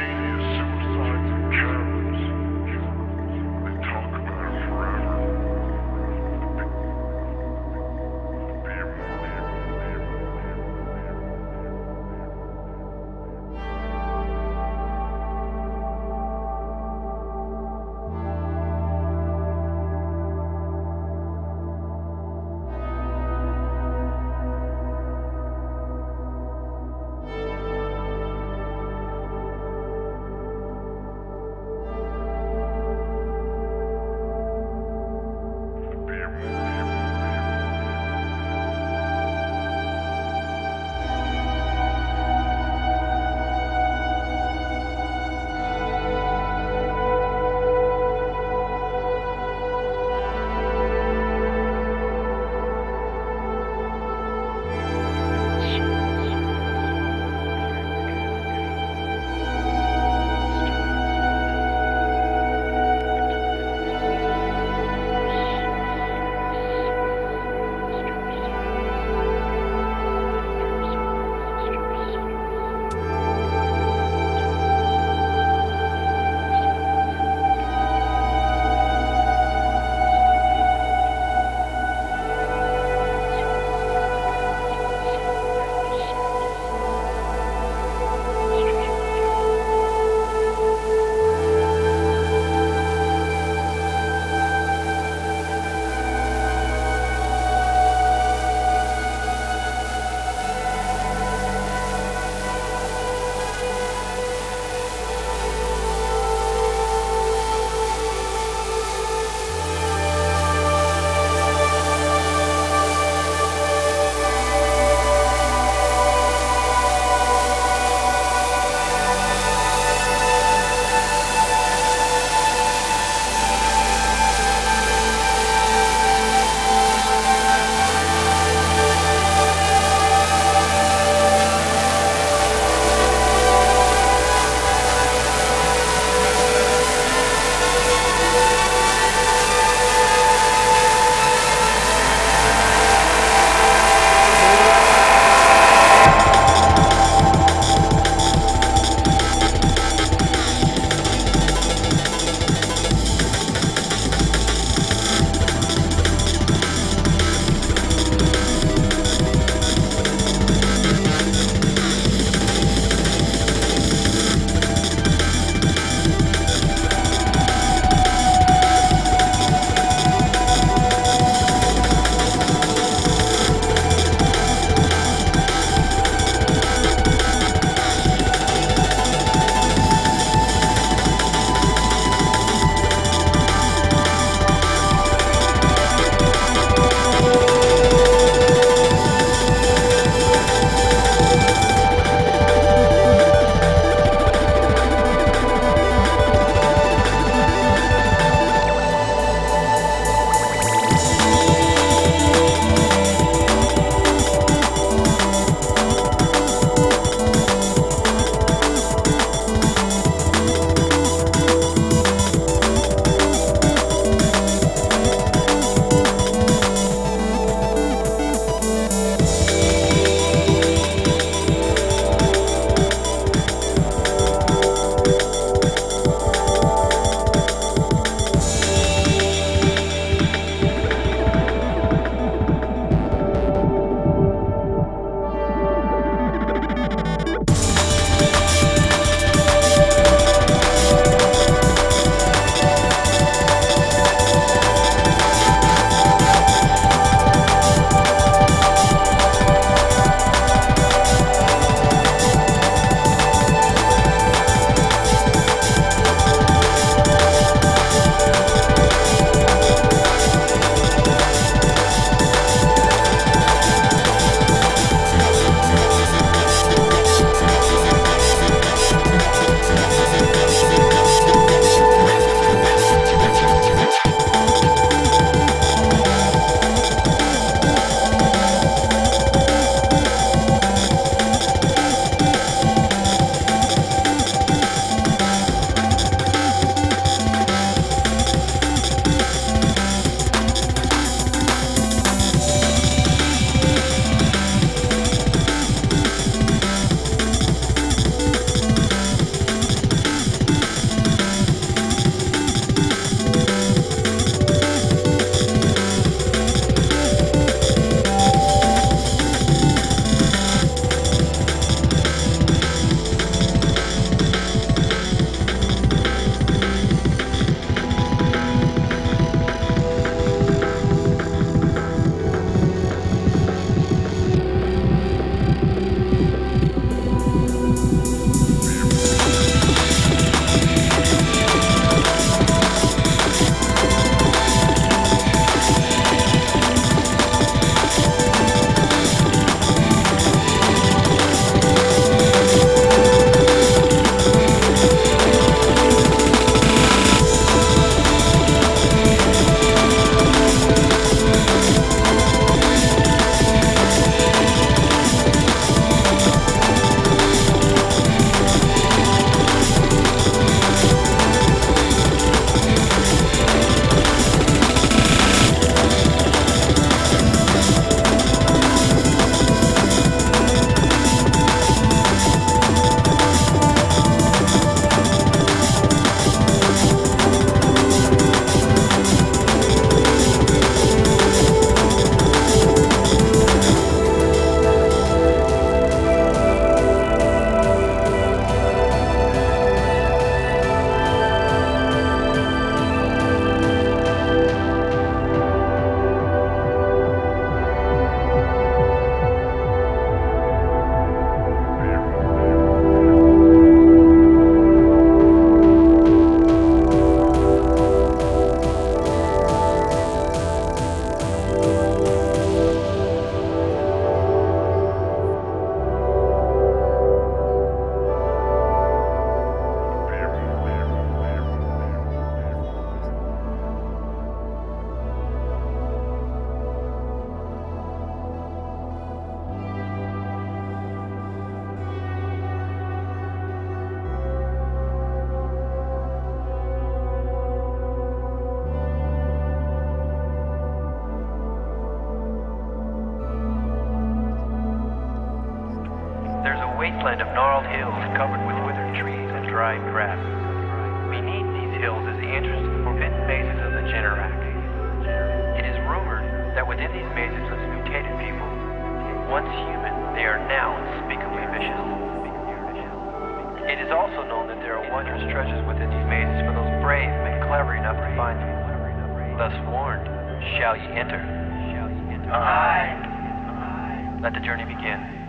Genius. Wasteland of gnarled hills covered with withered trees and dried grass. Beneath these hills is the entrance to the forbidden mazes of the Generac. It is rumored that within these mazes lives mutated people. Once human, they are now unspeakably vicious. It is also known that there are wondrous treasures within these mazes for those brave and clever enough to find them. Thus warned, shall ye enter? Aye. Let the journey begin.